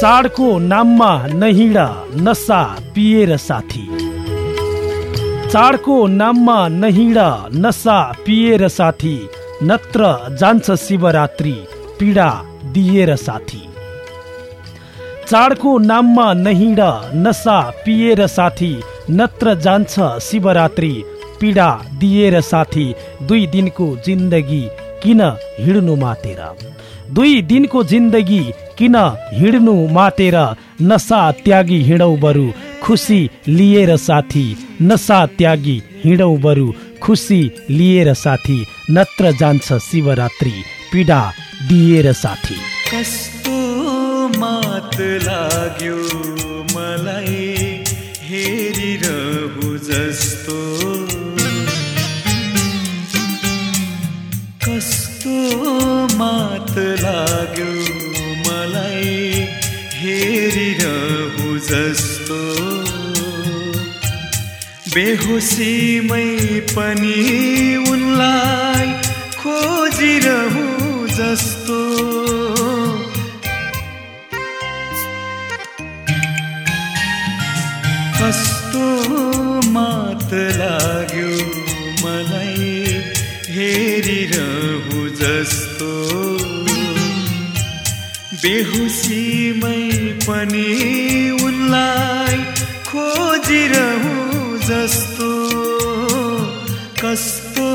चाडको नाममा नहिँड नसा पिएर साथी चाडको नाममा नहिँड नसा पिएर साथी नत्र जान्छ शिवरात्रि पीडा दिएर साथी चाडको नाममा नहिँड नसा पिएर साथी नत्र जान्छ शिवरात्रि पीडा दिएर साथी दुई दिनको जिन्दगी किन हिँड्नु मातेर? दुई दिनको जिन्दगी किन हिँड्नु मातेर? नसा त्यागी हिँडौ बरु खुसी लिएर साथी नसा त्यागी हिँडौ बरु खुसी लिएर साथी नत्र जान्छ शिवरात्रि पीडा दिएर साथी। लाग्यो मलाई हेरिरहु जस्तो। कस्तो मात लाग्यो मलाई हेरिरहु जस्तो। बेहोसीमै पनि उनलाई खोजिरहु जस्तो। मात लाग्यो मलाई हेरिरहु जस्तो। बेहोसीमै पनि उनलाई खोजिरहु जस्तो। कस्तो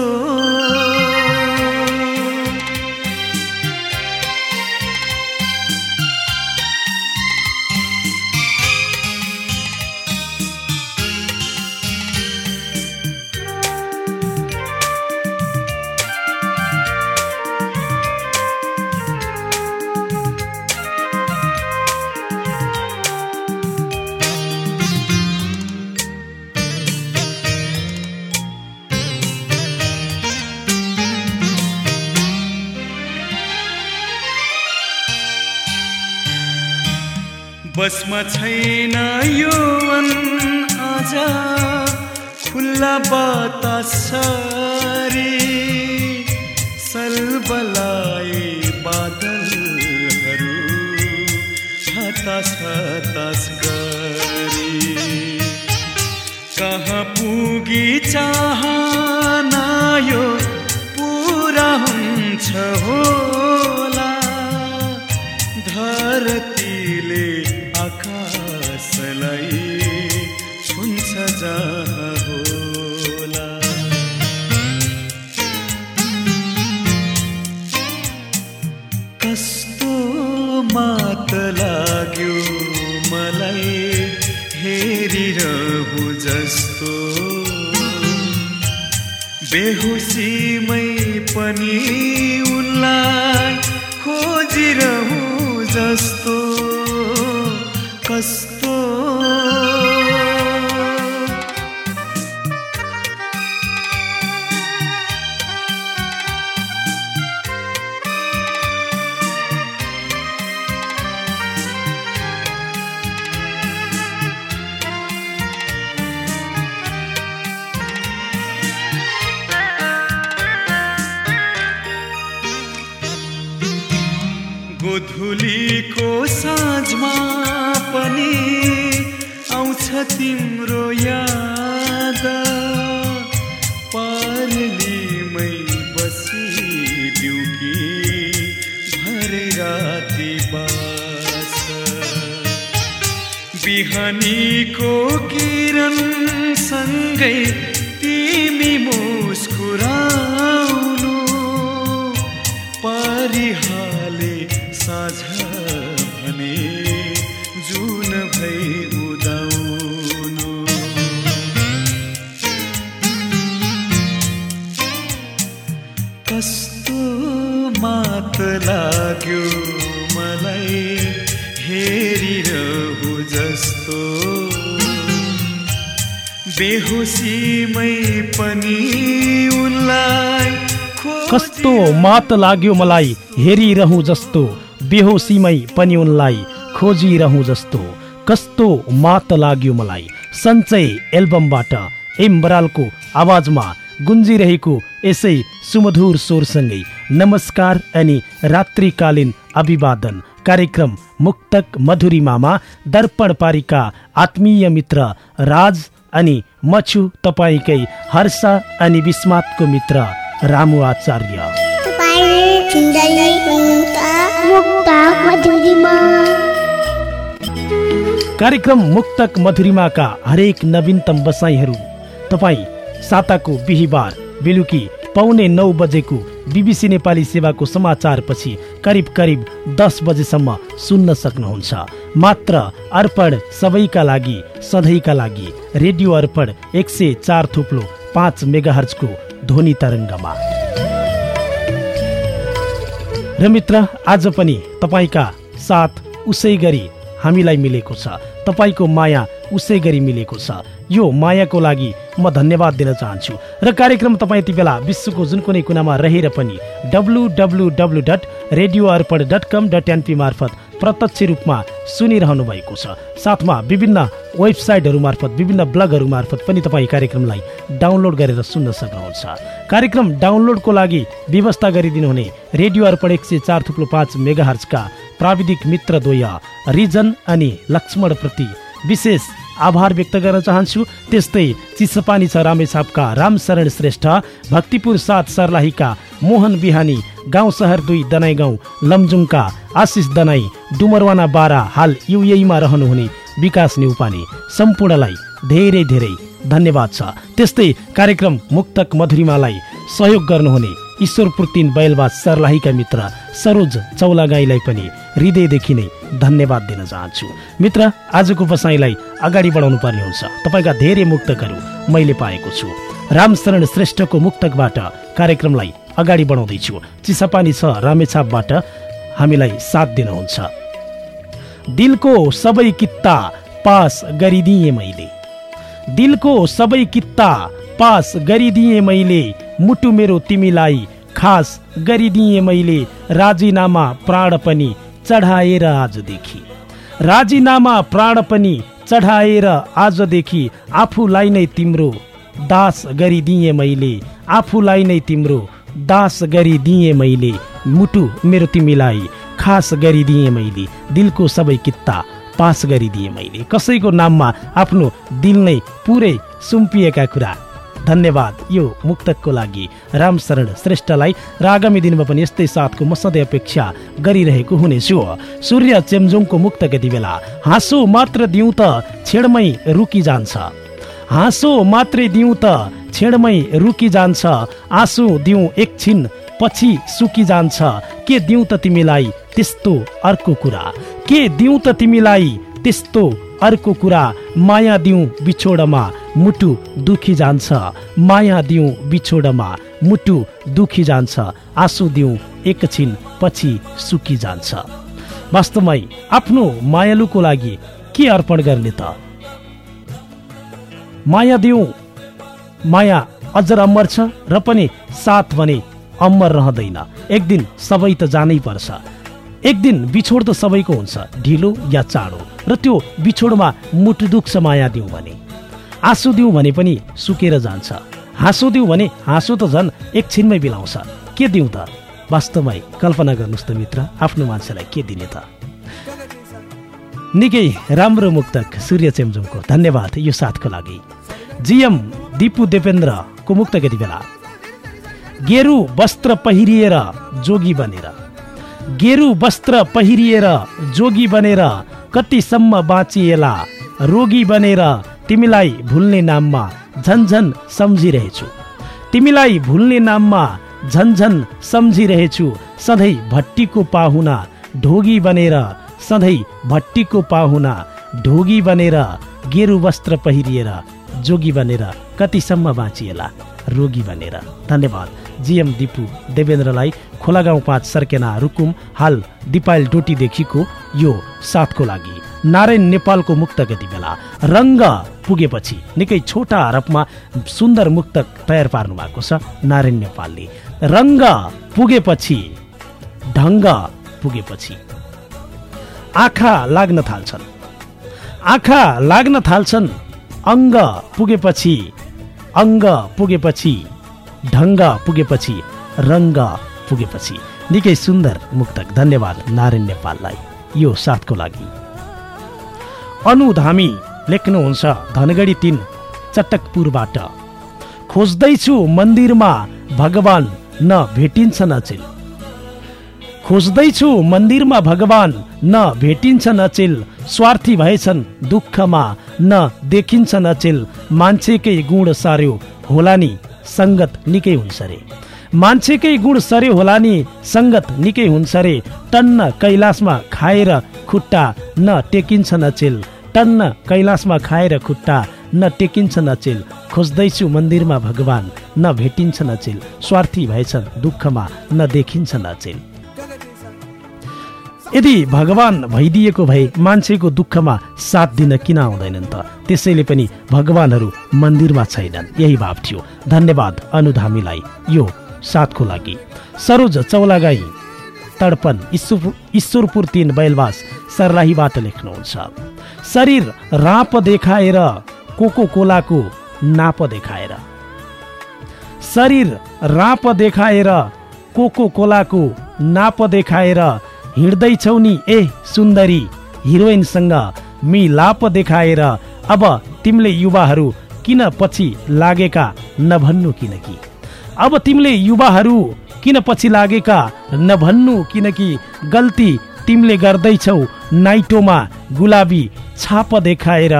छैन यो मन आज। खुल्ला बतासरी। सलबलाई बादलहरू हतास हतास गरी। कहाँ पुगी चाहना बेहोसीमै पनि उनलाई खोजिरहु जस्तो कस्तो पनि उनलाई कस्तो मात लाग्यो मलाई हेरिरहँ जस्तो। बेहोसीमै पनि उनलाई खोजिरहँ जस्तो। कस्तो मात लाग्यो मलाई। सञ्चय एल्बमबाट एम बरालको आवाजमा गुन्जिरहेको यसै सुमधुर स्वरसँगै नमस्कार अनि रात्रिकालीन अभिवादन कार्यक्रम मुक्तक मधुरिमामा दर्पण पारिका आत्मीय मित्र राज अनि म छु तपाईँकै हर्ष अनि विस्मातको मित्र रामु आचार्य। कार्यक्रम मुक्तक मधुरिमाका हरेक नवीनतम बसाइहरू। तपाईँ साताको बिहिबार बेलुकी पाउने नौ बजेको बिबिसी नेपाली सेवाको समाचारपछि करिब करिब दस बजेसम्म सुन्न सक्नुहुन्छ। मात्र अर्पण सबैका लागि सधैँका लागि रेडियो अर्पण एक सय चार थुप्लो पाँच मेगाहर्जको ध्वनि तरङ्गमा। र मित्र आज पनि तपाईँका साथ उसै गरी हामीलाई मिलेको छ। तपाईँको माया उसै गरी मिलेको छ। यो मायाको लागि म धन्यवाद दिन चाहन्छु। र कार्यक्रम तपाईँ यति बेला विश्वको जुन कुनै कुनामा रहेर पनि W W W dot radio Arpan dot com dot NP मार्फत प्रत्यक्ष रूपमा सुनिरहनु भएको छ। साथमा विभिन्न वेबसाइटहरू मार्फत विभिन्न ब्लगहरू मार्फत पनि तपाईँ कार्यक्रमलाई डाउनलोड गरेर सुन्न सक्नुहुन्छ। कार्यक्रम डाउनलोडको लागि व्यवस्था गरिदिनुहुने रेडियो अर्पण एक सय चार थुप्रो पाँच मेगाहर्जका प्राविधिक मित्र द्वय रिजन अनि लक्ष्मणप्रति विशेष आभार व्यक्त गर्न चाहन्छु। त्यस्तै चिसपानी छ रामेछापका रामशरण श्रेष्ठ भक्तिपुर सात सर्लाहीका मोहन बिहानी गाउँ सहर दुई दनाई गाउँ लमजुङका आशिष दनाई डुमरवाना बारा हाल युएमा रहनुहुने विकास न्युपाने सम्पूर्णलाई धेरै धेरै धन्यवाद छ। त्यस्तै कार्यक्रम मुक्तक मधुरिमालाई सहयोग गर्नुहुने ईश्वरपुर तिन बैलबाज सर्लाहीका मित्र सरोज चौलागाईलाई पनि हृदयदेखि नै धन्यवाद दिन चाहन्छु। मित्र आजको बसाइलाई अगाडि बढाउनु पर्ने हुन्छ। तपाईँका धेरै मुक्तकहरू मैले पाएको छु। रामशरण श्रेष्ठको मुक्तकबाट कार्यक्रमलाई अगाडि बढाउँदैछु। चिसापानी छ रामेछापबाट हामीलाई साथ दिनुहुन्छ। दिलको सबै कित्ता पास गरिदिएँ मैले। दिलको सबै कित्ता पास गरिदिएँ मैले। मुटु मेरो तिमीलाई खास गरिदिएँ मैले। राजीनामा प्राण पनि चढाएर आजदेखि। राजीनामा प्राण पनि चढाएर आजदेखि आफूलाई नै तिम्रो दास गरिदिएँ मैले। आफूलाई नै तिम्रो दास गरिदिएँ मैले। मुटु मेरो तिमीलाई खास गरिदिएँ मैले। दिलको सबै कित्ता पास गरिदिएँ मैले। कसैको नाममा आफ्नो दिल नै पुरै सुम्पिएका कुरा धन्यवाद। यो मुक्तकको लागि रामशरण श्रेष्ठलाई र आगामी दिनमा पनि यस्तै साथको म सधैँ अपेक्षा गरिरहेको हुनेछु। सूर्य चेम्जोङको मुक्तक यति बेला हाँसो मात्र दिउँ त छेडमै रुकी जान्छ। हाँसो मात्रै दिउँ त छेडमै रुकी जान्छ। आँसु दिउँ एकछिन पछि सुकी जान्छ। के दिउँ त तिमीलाई त्यस्तो अर्को कुरा? के दिउँ त तिमीलाई त्यस्तो अर्को कुरा माया दिउँ बिछोडमा मुटु दुखी जान्छ। माया दिउँ बिछोडमा मुटु दुखी जान्छ। आँसु दिउँ एकछिन पछि सुकी जान्छ। वास्तवमै आफ्नो मायालुको लागि के अर्पण गर्ने त? माया दिउँ। माया अझ अमर छ र पनि साथ भने अमर रहँदैन। एक दिन सबै त जानै पर्छ। एक दिन बिछोड त सबैको हुन्छ ढिलो या चाँडो। र त्यो बिछोडमा मुटु दुख्छ माया दिउँ भने। आँसु दिउँ भने पनि सुकेर जान्छ। हाँसो दिउँ भने हाँसो त झन् एकछिनमै बिलाउँछ। के दिउँ त? वास्तवमै कल्पना गर्नुहोस् त मित्र आफ्नो मान्छेलाई के दिने त? निकै राम्रो मुक्तक सूर्य चेम्जुङको धन्यवाद यो साथको लागि। जिएम दिपु देवेन्द्रको मुक्तक यति बेला। गेरु वस्त्र पहिरिएर जोगी बनेर गेरु वस्त्र पहिरिएर जोगी बनेर कतिसम्म बाँचिएला रोगी बनेर तिमीलाई भुल्ने नाममा झन्झन सम्झिरहेछु। तिमीलाई भुल्ने नाममा झन्झन सम्झिरहेछु सधैँ भट्टीको पाहुना ढोगी बनेर सधैँ भट्टीको पाहुना ढोगी बनेर गेरु वस्त्र पहिरिएर जोगी बनेर कतिसम्म बाँचिएला रोगी बनेर। धन्यवाद। जिएम दिपु देवेन्द्रलाई खोला गाउँ पाँच सर्केना रुकुम हाल दिपायल डोटीदेखिको यो साथको लागि नारायण नेपालको मुक्तक यति बेला। रङ्ग पुगेपछि निकै छोटा हरफमा सुन्दर मुक्तक तयार पार्नु भएको छ नारायण नेपालले। रङ्ग पुगेपछि ढङ्ग पुगेपछि। आँखा लाग्न थाल्छन्। आँखा लाग्न थाल्छन्। अङ्ग पुगेपछि अङ्ग पुगेपछि। ढङ्ग पुगेपछि रङ्ग पुगेपछि। निकै सुन्दर मुक्तक। धन्यवाद नारायण नेपाललाई यो साथको लागि। अनुधामी लेख्नुहुन्छ धनगढी तिन चटकपुरबाट खोज्दैछु मन्दिरमा भगवान न भेटिन्छ नचिल। खोज्दैछु मन्दिरमा भगवान न भेटिन्छ नचिल। स्वार्थी भएछन् दुःखमा न देखिन्छ नचिल। मान्छेकै गुण सार्यो होला नि। सङ्गत निकै हुन्छ रे मान्छेकै गुण सर्यो होला नि सङ्गत निकै हुन्छ रे टन्न कैलाशमा खाएर खुट्टा न टेकिन्छ नचेल टन्न कैलाशमा खाएर खुट्टा न टेकिन्छ नचेल खोज्दैछु मन्दिरमा भगवान न भेटिन्छ नचेल स्वार्थी भएछन् दुःखमा न देखिन्छ नचेल यदि भगवान भइदिएको भए मान्छेको दुःखमा साथ दिन किन आउँदैनन् त? त्यसैले पनि भगवानहरू मन्दिरमा छैनन्। यही भाव थियो। धन्यवाद अनुधामीलाई। यो साथको लागि। सरोज चौलागाई तडपन ईश्वरपुर तिन बैलवास सर्लाहीबाट लेख्नुहुन्छ। शरीर राप देखाएर कोको कोलाको नाप देखाएर। शरीर राप देखाएर कोको कोलाको नाप देखाएर हिँड्दैछौ नि ए सुन्दरी। हिरोइनसँग मिलाप देखाएर अब तिमीले युवाहरू किन पछि लागेका नभन्नु किनकि? अब तिमीले युवाहरू किन पछि लागेका नभन्नु किनकि गल्ती तिमीले गर्दैछौ नाइटोमा गुलाबी छाप देखाएर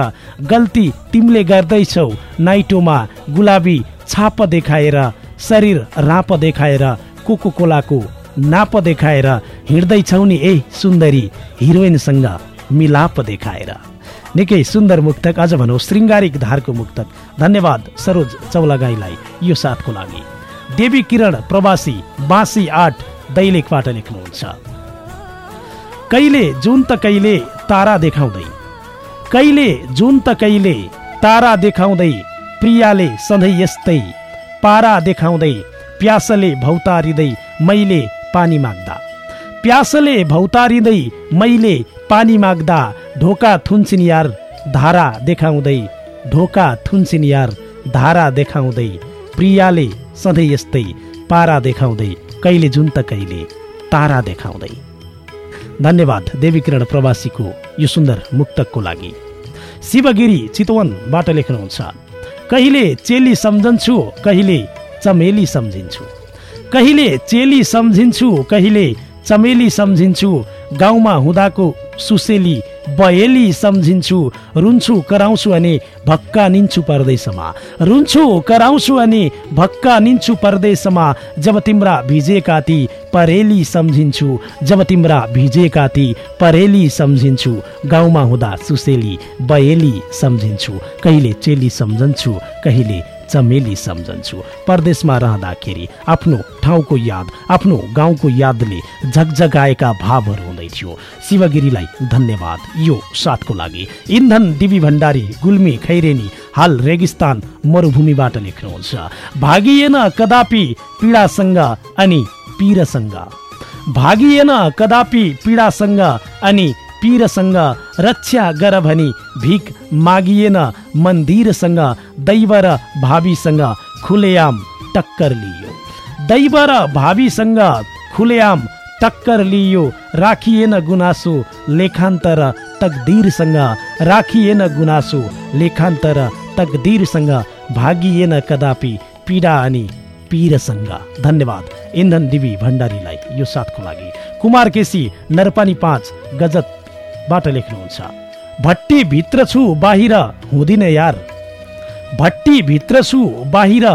गल्ती तिमीले गर्दैछौ नाइटोमा गुलाबी छाप देखाएर शरीर राप देखाएर कोको कोलाको नाप देखाएर हिँड्दैछौ नि ए सुन्दरी हिरोइनसँग मिलाप देखाएर। निकै सुन्दर मुक्तक अझ भनौँ श्रृङ्गारिक धारको मुक्तक। धन्यवाद सरोज चौलागाईलाई यो साथको लागि। देवी किरण प्रवासी बाँसी आठ दैलेखबाट लेख्नुहुन्छ। कहिले जुन त कहिले तारा देखाउँदै। कहिले जुन त कहिले तारा देखाउँदै प्रियाले सधैँ यस्तै पारा देखाउँदै प्यासले भौतारिँदै मैले पानी माग्दा। प्यासले भौतारिँदै मैले पानी माग्दा ढोका थुन्सिन यार धारा देखाउँदै ढोका थुन्सिन यार धारा देखाउँदै प्रियाले सधैँ यस्तै पारा देखाउँदै कहिले जुन त कहिले तारा देखाउँदै। धन्यवाद देवीकिरण प्रवासीको यो सुन्दर मुक्तकको लागि। शिवगिरी चितवनबाट लेख्नुहुन्छ कहिले चेली सम्झन्छु कहिले चमेली सम्झिन्छु। कहिले चेली सम्झिन्छु कहिले चमेली सम्झिन्छु गाउँमा हुँदाको सुसेली बयली सम्झिन्छु रुन्छु कराउँछु अनि भक्का निन्छु परदेशमा। रुन्छु कराउँछु अनि भक्का निन्छु परदेशमा जब तिम्रा भिजेका ती परेली सम्झिन्छु जब तिम्रा भिजेका ती परेली सम्झिन्छु गाउँमा हुँदा सुसेली बयली सम्झिन्छु कहिले चेली सम्झन्छु कहिले चमेली सम्झन्छु। परदेशमा रहँदाखेरि आफ्नो ठाउँको याद आफ्नो गाउँको यादले झकझगाएका भावहरू हुँदै थियो। शिवगिरीलाई धन्यवाद। यो साथको लागि। इन्धन दिवी भण्डारी गुल्मी खैरेनी हाल रेगिस्तान मरुभूमिबाट लेख्नुहुन्छ। भागिएन कदापि पीडासँग अनि पीरसँग। भागिएन कदापि पीडासँग अनि पीरसँग रक्षा गर भनी भिख मागिएन मन्दिरसँग दैव र भावीसँग खुलेआम टक्कर लियो दैव र भावीसँग खुलेआम टक्कर लियो राखिएन गुनासो लेखान्तर तकदिरसँग राखिएन गुनासो लेखान्तर तकदिरसँग भागिएन कदापि पीडा अनि पीरसँग धन्यवाद इन्धन दिवी भण्डारीलाई यो साथको लागि कुमार केसी नरपानी पाँच गजतबाट लेख्नुहुन्छ। भट्टी भित्र छु बाहिर हुँदिन यार। भट्टी भित्र छु बाहिर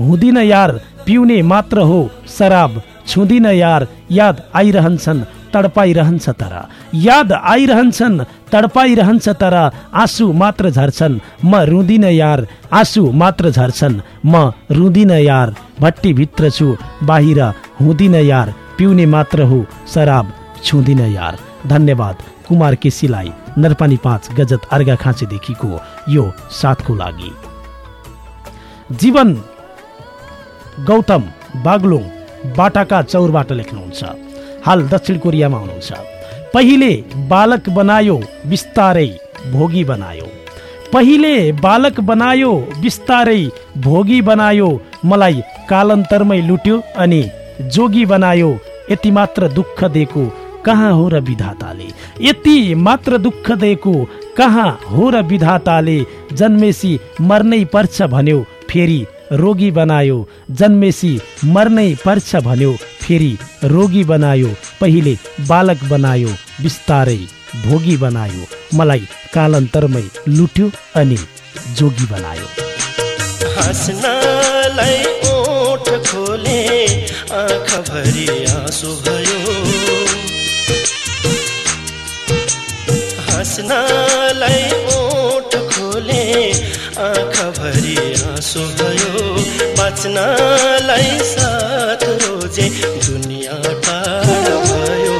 हुँदिन यार। पिउने मात्र हो शराब छुँदिन यार। याद आइरहन्छन् तडपाइरहन्छ तर। याद आइरहन्छन् तडपाइरहन्छ तर। आँसु मात्र झर्छन् म रुँदिन यार। आँसु मात्र झर्छन् म रुँदिन यार। भट्टीभित्र छु बाहिर हुँदिन यार। पिउने मात्र हो शराब छुँदिन यार। धन्यवाद। कुमार केसीलाई नरपानी पाँच गजत अर्घा खाँचेदेखिको यो साथको लागि। जीवन गौतम बागलुङ बाटाका चौरबाट लेख्नुहुन्छ। हाल दक्षिण कोरियामा हुनुहुन्छ। पहिले बालक बनायो बिस्तारै भोगी बनायो। पहिले बालक बनायो बिस्तारै भोगी बनायो मलाई कालान्तरमै लुट्यो अनि जोगी बनायो यति मात्र दुःख दिएको कहाँ हो र विधाताले? यति मात्र दुःख दिएको कहाँ हो र विधाताले? जन्मेसी मर्नै पर्छ भन्यो फेरि रोगी बनायो। जन्मेसी मर्नै पर्छ भन्यो फेरि रोगी बनायो। पहिले बालक बनायो बिस्तारै भोगी बनायो। मलाई कालान्तरमै लुट्यो अनि जोगी बनायो। हाँस्नलाई ओठ खोले आँखाभरि आँसु भयो हाँस्नलाई ओठ खोले आँखाभरि आँसु भयो। बाँच्नलाई साथ रोजे दुनियाँ टाढा भयो।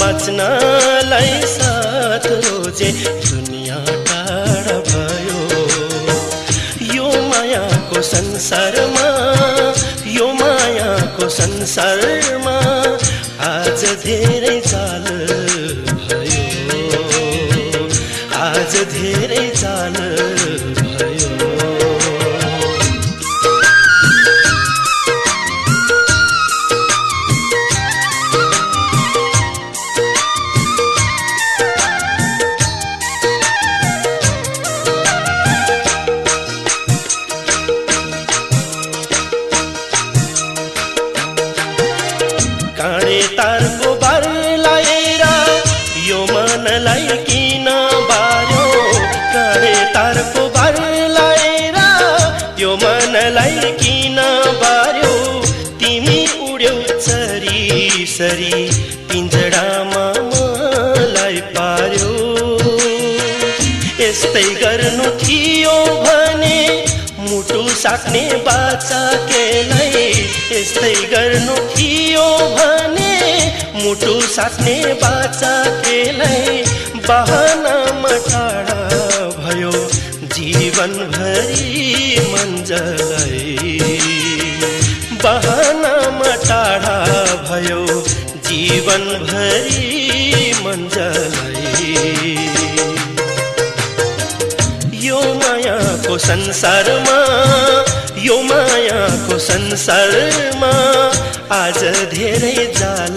बाँच्नलाई साथ रोजे दुनियाँ टाढा भयो। यो मायाको संसारमा यो मायाको संसारमा आज धेरै चाल धेरै चाल सरी पिन्जडामा मलाई पार्यो। यस्तै गर्नु थियो भने मुटु साट्ने बाचा केलाई। यस्तै गर्नु थियो भने मुटु साट्ने बाचा केलाई। बहानामा टाढा भयो। जीवनभरि मन्जलाई जीवनभरि मन्जलाई यो मायाको संसारमा यो मायाको संसारमा आज धेरै जाल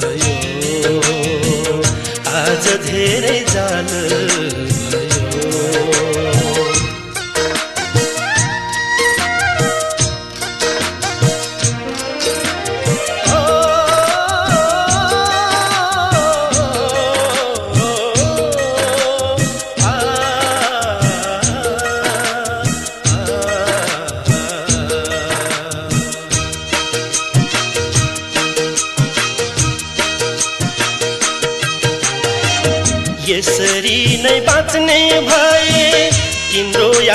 भयो। आज धेरै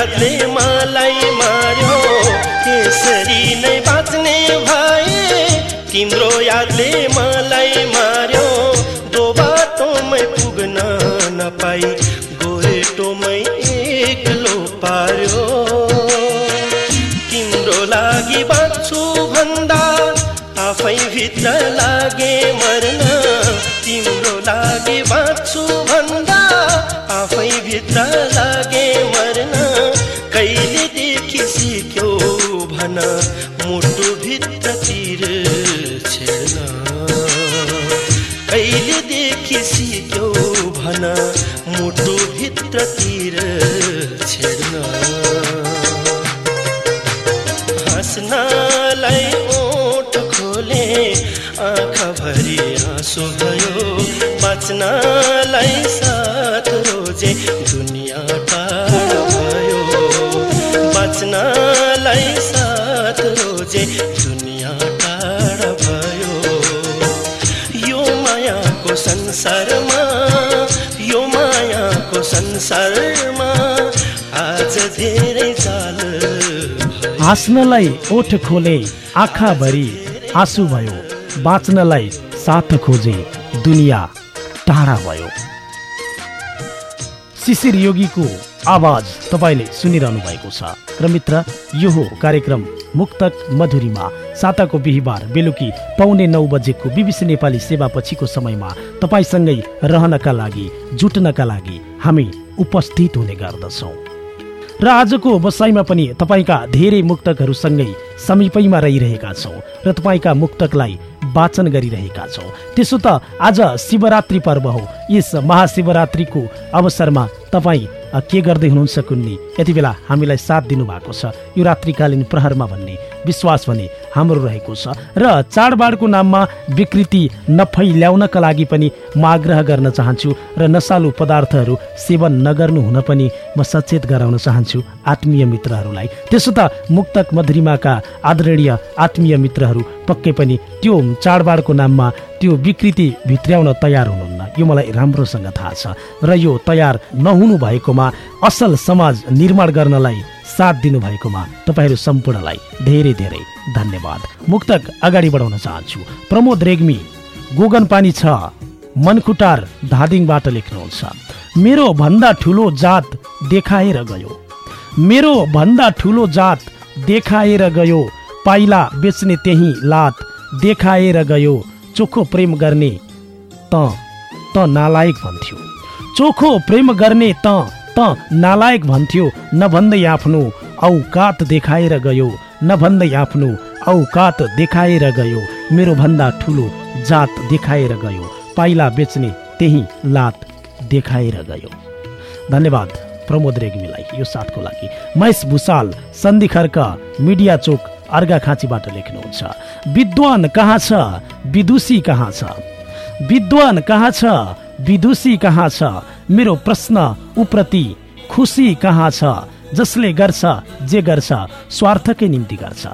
यादले मलाई मार्यो। यसरी नै बाँच्ने भए तिम्रो यादले मलाई मार्यो। दो बाटोमै पुग्न नपाई गोरेटोमै एक्लो पार्यो। तिम्रो लागि बाँच्छु भन्दा आफै भित्र लागे मर्न। तिम्रो लागि बाँच्छु संसारमा यो मायाको संसारमा आज धेरै चाल हाँस्नलाई ओठ खोले आँखाभरि आँसु भयो। बाँच्नलाई साथ खोजे दुनियाँ टाढा भयो। शिशिर योगीको आवाज तपाईँले सुनिरहनु भएको छ। र मित्र यो हो कार्यक्रम मुक्तक मधुरीमा। साताको बिहिबार बेलुकी पाउने नौ बजेको बिबिसी नेपाली सेवा पछिको समयमा तपाईँसँगै रहनका लागि जुट्नका लागि हामी उपस्थित हुने गर्दछौँ। र आजको बसाइमा पनि तपाईँका धेरै मुक्तकहरूसँगै समीपैमा रहिरहेका छौँ र तपाईँका मुक्तकलाई वाचन गरिरहेका छौँ। त्यसो त आज शिवरात्रि पर्व हो। यस महाशिवरात्रिको अवसरमा तपाईँ के गर्दै हुनुहुन्छ कुन्नी? यति बेला हामीलाई साथ दिनुभएको छ। यो रात्रिकालीन प्रहरमा भन्ने विश्वास भने हाम्रो रहेको छ। र चाडबाडको नाममा विकृति नफैल्याउनका लागि पनि म आग्रह गर्न चाहन्छु र नसालु पदार्थहरू सेवन नगर्नु हुन पनि म सचेत गराउन चाहन्छु आत्मीय मित्रहरूलाई। त्यसो त मुक्तक मधुरिमाका आदरणीय आत्मीय मित्रहरू पक्कै पनि त्यो चाडबाडको नाममा त्यो विकृति भित्र्याउन तयार हुनुहुन्न। यो मलाई राम्रोसँग थाहा छ र यो तयार नहुनु भएकोमा असल समाज निर्माण गर्नलाई साथ दिनुभएकोमा तपाईँहरू सम्पूर्णलाई धेरै धेरै धन्यवाद। मुक्तक अगाडि बढाउन चाहन्छु। प्रमोद रेग्मी गोगन पानी छ मनकुटार धादिङबाट लेख्नुहुन्छ। मेरो भन्दा ठुलो जात देखाएर गयो। मेरो भन्दा ठुलो जात देखाएर गयो। पाइला बेच्ने त्यही लात देखाएर गयो। चोखो प्रेम गर्ने त त नालायक भन्थ्यो। चोखो प्रेम गर्ने त त नालायक भन्थ्यो। नभन्दै आफ्नो औकात देखाएर गयो। नभन्दै आफ्नो औकात देखाएर गयो। मेरो भन्दा ठुलो जात देखाएर गयो। पाइला बेच्ने त्यही लात देखाएर गयो। धन्यवाद प्रमोद रेग्मीलाई यो साथको लागि। महेश भूषाल सन्धि खर्क मिडिया चोक अर्घाखाँचीबाट लेख्नुहुन्छ। विद्वान कहाँ छ? विदुषी कहाँ छ? विद्वान कहाँ छ? विदुषी कहाँ छ? मेरो प्रश्न उप्रति खुसी कहाँ छ? जसले गर्छ जे गर्छ स्वार्थकै निम्ति गर्छ।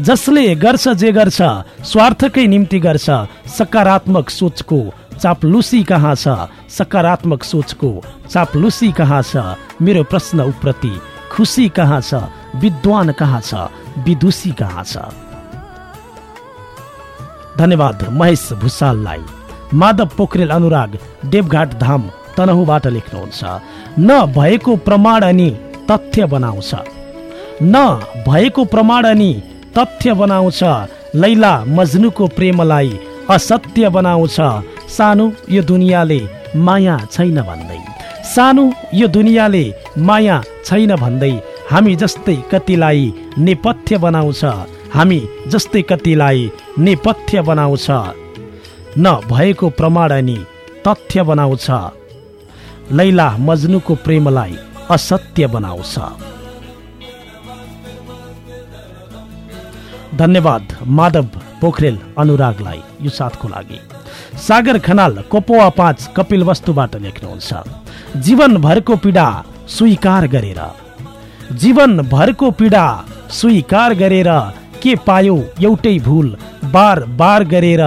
जसले गर्छ जे गर्छ स्वार्थकै निम्ति गर्छ सकारात्मक सोचको चापलुसी कहाँ छ? सकारात्मक सोचको चापलुसी कहाँ छ? मेरो प्रश्न उप्रति खुसी कहाँ छ? विद्वान कहाँ छ? विदुषी कहाँ छ? धन्यवाद महेश भूषाललाई। माधव पोखरेल अनुराग देवघाट धाम तनहुबाट लेख्नुहुन्छ। न भएको प्रमाण अनि तथ्य बनाउँछ। न भएको प्रमाण अनि तथ्य बनाउँछ। लैला मजनुको प्रेमलाई असत्य बनाउँछ। सानो यो दुनियाँले माया छैन भन्दै। सानो यो दुनियाँले माया छैन भन्दै हामी जस्तै कतिलाई नेपथ्य बनाउँछ। हामी जस्तै कतिलाई नेपथ्य बनाउँछ। न भएको प्रमाण अनि तथ्य बनाउँछ। लैला मजनुको प्रेमलाई असत्य बनाउँछ। धन्यवाद माधव पोखरेल अनुरागलाई यो साथको लागि। सागर खनाल कोपोवा पाँच कपिल वस्तुबाट लेख्नुहुन्छ। जीवनभरको पीडा स्वीकार गरेर। जीवनभरको पीडा स्वीकार गरेर के पायो एउटै भुल बार बार गरेर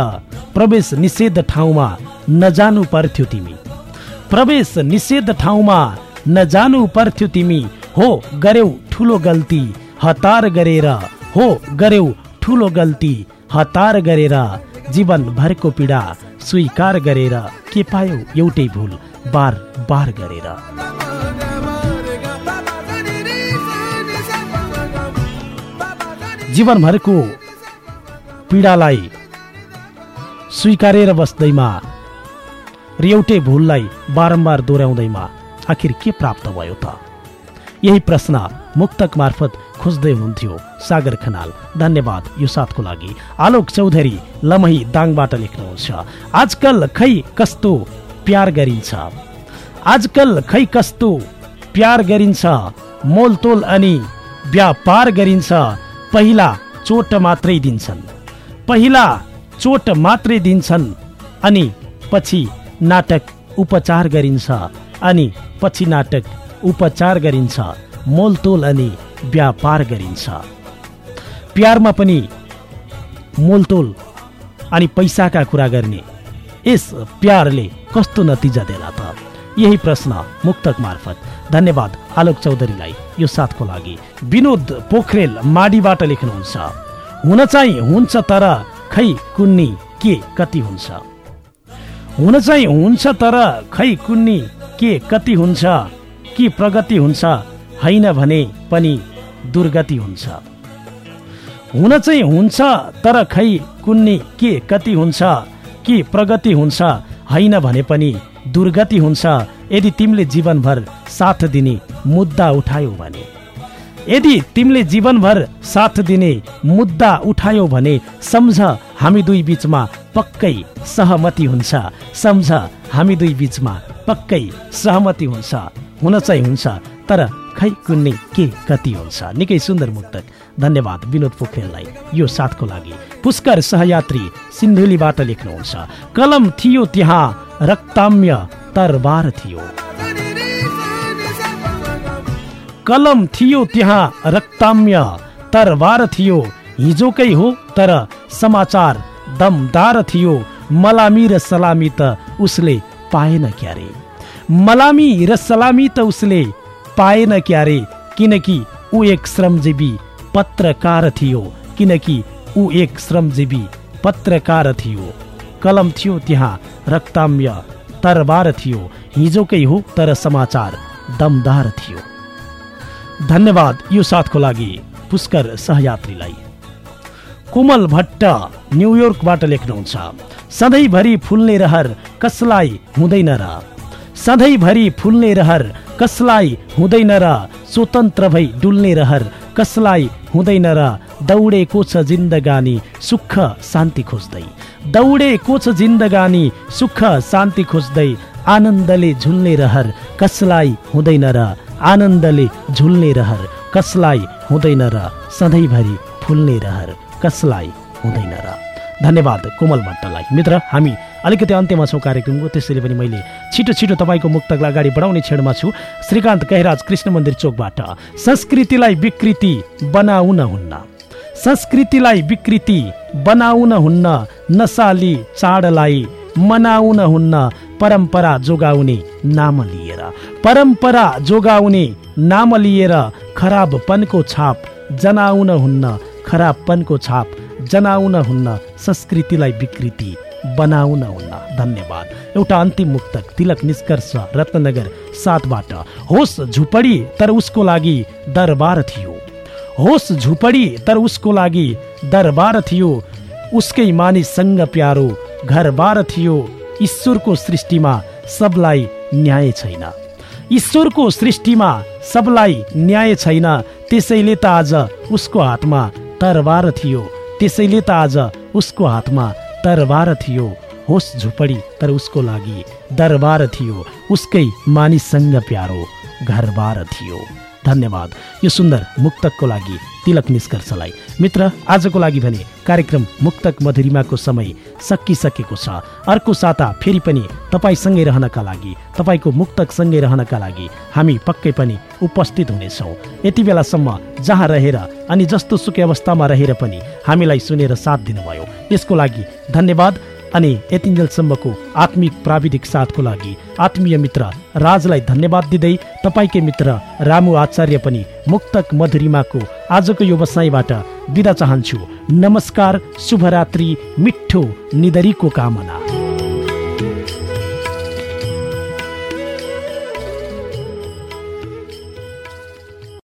प्रवेश निषेध ठाउँमा नजानु पर्थ्यो तिमी। प्रवेश निषेध ठाउँमा नजानु पर्थ्यो तिमी। हो गर्यौ ठुलो गल्ती। हतार गरेर। हो गर्यौ ठुलो गल्ती। हतार गरेर। जीवनभरको पीडा। स्वीकार गरेर। के पायो एउटै भुल। बार बार गरेर। जीवनभरको पीडालाई स्वीकारेर बस्दैमा। र एउटै भुललाई बारम्बार दोहोऱ्याउँदैमा। आखिर के प्राप्त भयो त? यही प्रश्न मुक्तक मार्फत खोज्दै हुनुहुन्थ्यो सागर खनाल। धन्यवाद यो साथको लागि। आलोक चौधरी लमही दाङबाट लेख्नुहुन्छ आजकल खै कस्तो प्यार गरिन्छ? आजकल खै कस्तो प्यार गरिन्छ? मोलतोल अनि व्यापार गरिन्छ? पहिला चोट मात्रै दिन्छन्। पहिला चोट मात्रै दिन्छन् अनि पछि नाटक उपचार गरिन्छ। अनि पछि नाटक उपचार गरिन्छ मोलतोल अनि व्यापार गरिन्छ। प्यारमा पनि मोलतोल अनि पैसाका कुरा गर्ने यस प्यारले कस्तो नतिजा देला त? यही प्रश्न मुक्तक मार्फत। धन्यवाद आलोक चौधरीलाई यो साथको लागि। विनोद पोखरेल माडीबाट लेख्नुहुन्छ हुन चाहिँ हुन्छ तर खै कुन्नी के कति हुन्छ? हुन चाहिँ हुन्छ तर खै कुन्नी के कति हुन्छ कि प्रगति हुन्छ होइन भने पनि दुर्गति हुन्छ। हुन चाहिँ हुन्छ तर खै कुन्नी के कति हुन्छ कि प्रगति हुन्छ होइन भने पनि दुर्गति हुन्छ। यदि तिमीले जीवनभर साथ दिने मुद्दा उठायौ भने यदि तिमीले जीवनभर साथ दिने मुद्दा उठायौ भने सम्झ हामी दुई बिचमा पक्कै सहमति हुन्छ। सम्झ हामी दुई बिचमा पक्कै सहमति हुन्छ हुन चाहिँ हुन्छ तर खै कुन्ने के कति हुन्छ? निकै सुन्दर मुक्तक। धन्यवाद विनोद पोखरेललाई यो साथको लागि। पुष्कर सहयात्री सिन्धुलीबाट लेख्नुहुन्छ कलम थियो त्यहाँ रक्ताम्य तरबार थियो। कलम थियो त्यहाँ रक्ताम्य तरबार थियो। हिजोकै हो तर समाचार दमदार थियो। मलामी र सलामी त उसले पाएन क्यारे। मलामी र सलामी त उसले पाएन क्यारे किनकि ऊ एक श्रमजीवी पत्रकार थियो किनकि ऊ एक श्रमजीवी पत्रकार थियो। कलम थियो त्यहाँ रक्ताम्य तरबार थियो हिजोकै हो तर समाचार दमदार थियो। धन्यवाद यो साथको लागि पुष्कर सहयात्रीलाई। कोमल भट्ट न्युयोर्कबाट लेख्नुहुन्छ। सधैँभरि फुल्ने रहर कसलाई हुँदैन र? सधैँभरि फुल्ने रहर कसलाई हुँदैन र स्वतन्त्र भई डुल्ने रहर कसलाई हुँदैन र दौडेको छ जिन्दगानी सुख शान्ति खोज्दै। दौडेको छ जिन्दगानी सुख शान्ति खोज्दै आनन्दले झुल्ने रहर कसलाई हुँदैन र आनन्दले झुल्ने रहर कसलाई हुँदैन र सधैँभरि फुल्ने रहर कसलाई हुँदैन र धन्यवाद कोमल भट्टलाई। मित्र हामी अलिकति अन्त्यमा छौँ कार्यक्रमको त्यसैले पनि मैले छिटो छिटो तपाईँको मुक्तकलाई अगाडि बढाउने क्षणमा छु। श्रीकान्त कैराज कृष्ण मन्दिर चोकबाट। संस्कृतिलाई विकृति बनाउन हुन्न। संस्कृतिलाई विकृति बनाउन हुन्न नसाली चाडलाई मनाउन हुन्न परम्परा जोगाउने नाम लिएर। परम्परा जोगाउने नाम लिएर खराबपनको छाप जनाउन हुन्न खराबपनको छाप जनाउन हुन्न संस्कृतिलाई विकृति बनाउन हुन्न। धन्यवाद। एउटा अन्तिम मुक्तक तिलक निष्कर्ष रत्नगर सातबाट। होस् झुपडी तर उसको लागि दरबार थियो। होस् झुपडी तर उसको लागि दरबार थियो। उसकै मानिससँग प्यारो घरबार थियो। ईश्वरको सृष्टिमा सबलाई न्याय छैन। ईश्वरको सृष्टिमा सबलाई न्याय छैन। त्यसैले त आज उसको हातमा तरबार थियो। त्यसैले त आज उसको हातमा तरबार थियो। होस् झुपडी तर उसको लागि दरबार थियो। उसकै मानिससँग प्यारो घरबार थियो। धन्यवाद। यो सुन्दर मुक्तकको लागि तिलक निष्कर्षलाई। मित्र आजको लागि भने कार्यक्रम मुक्तक मधुरिमाको समय सकिसकेको छ। अर्को साता फेरि पनि तपाईँसँगै रहनका लागि तपाईँको मुक्तकसँगै रहनका लागि हामी पक्कै पनि उपस्थित हुनेछौँ। यति बेलासम्म जहाँ रहेर अनि जस्तो सुकै अवस्थामा रहेर पनि हामीलाई सुनेर साथ दिनुभयो। यसको लागि धन्यवाद। अनि यतिन्जेलसम्मको आत्मिक प्राविधिक साथको लागि आत्मीय मित्र राजलाई धन्यवाद दिँदै तपाईँकै मित्र रामु आचार्य पनि मुक्तक मधुरिमाको आजको यो बसाइबाट बिदा चाहन्छु। नमस्कार शुभरात्रि मिठो निदरीको कामना।